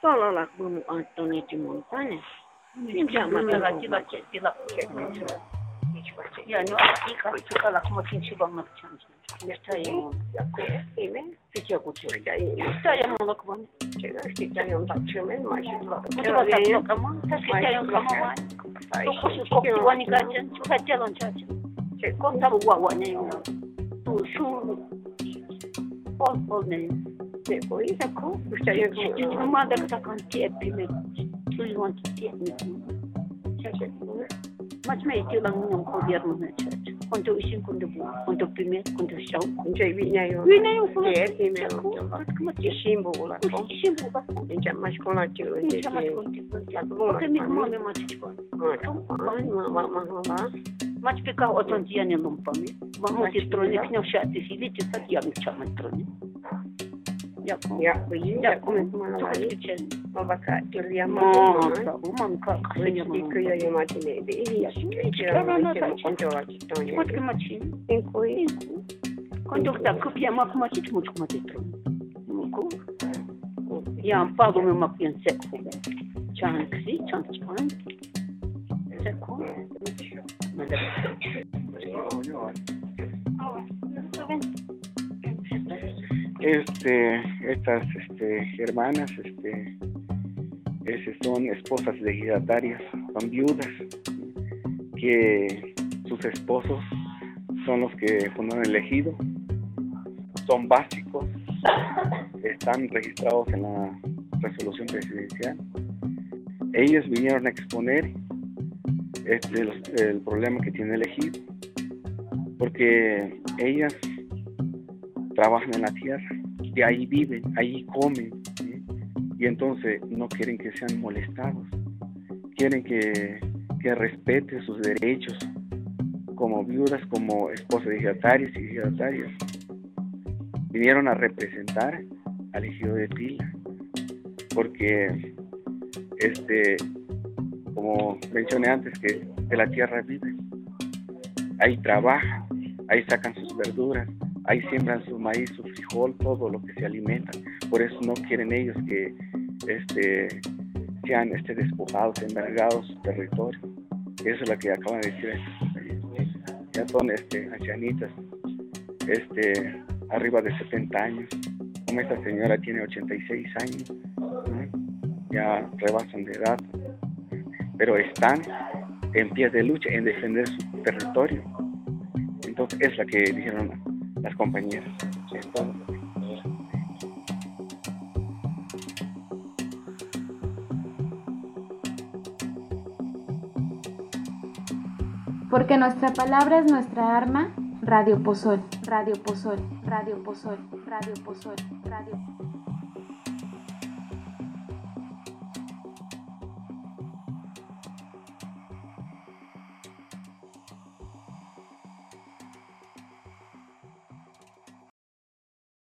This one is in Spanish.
Solo la como Antonio de Montaña. Sinja makala jila che jila che. Hiç bahçe. Yani o ilk ay çok alak mı tinçi banmak çalışmış. Mertaya mı? Eme, fiçe kutuyor. Mertaya mı olak mı? Çeler, fiçe yolda çömen maşallah. Bu da tak yok ama. Tas fiçe yok ama var. Dokusu koktu vani kaçın. Kaçın lan çaçın. Şey, kokta bu vava ne yok. Tu şu. Pol pol ne yok. Trebuie să cumpăr. Numai decât. Nu am întiep Când te uiți în când bun, te primesc, când te șau. Când ce vine eu. Vine eu să te vine eu. Cum te simbu la. Simbu la. Din ce mai școala ce. Din ce mai școala. Că mi mă mi mă ce. Mă mă mă mă. Мач пика отон дьянин умпами. Маму сестру не пнёшь, а ты сидите, так я ничем не я поїду, молока, мамка, я матері, Conducta copia ma kuma ci tumu kuma ci tumu. Muku. Ya pago me ma pien seku. Chan kri, chan chan. Seku. Madam. Este, estas este, hermanas este, ese, son esposas legidatarias, son viudas, que sus esposos son los que fueron elegidos, son básicos, están registrados en la resolución presidencial. Ellos vinieron a exponer este, los- el problema que tiene elegido, porque ellas trabajan en la tierra, de ahí viven, ahí comen, y entonces no quieren que sean molestados, quieren que, que respete sus derechos como viudas, como esposas de ejidatarios y ejidatarias. Vinieron a representar al ejido de Tila, porque este, como mencioné antes, que de la tierra viven, ahí trabajan, ahí sacan sus verduras, ahí siembran su maíz, su frijol, todo lo que se alimentan. Por eso no quieren ellos que este, sean este, despojados, envergados su territorio. Eso es lo que acaban de decir estos compañeros. Ya son este, ancianitas, este, arriba de 70 años. Como esta señora tiene 86 años, ya rebasan de edad, pero están en pie de lucha en defender su territorio. Entonces es la que dijeron las todo. Porque nuestra palabra es nuestra arma. Radio Pozol, Radio Pozol, Radio Pozol, Radio Pozol, Radio Pozol.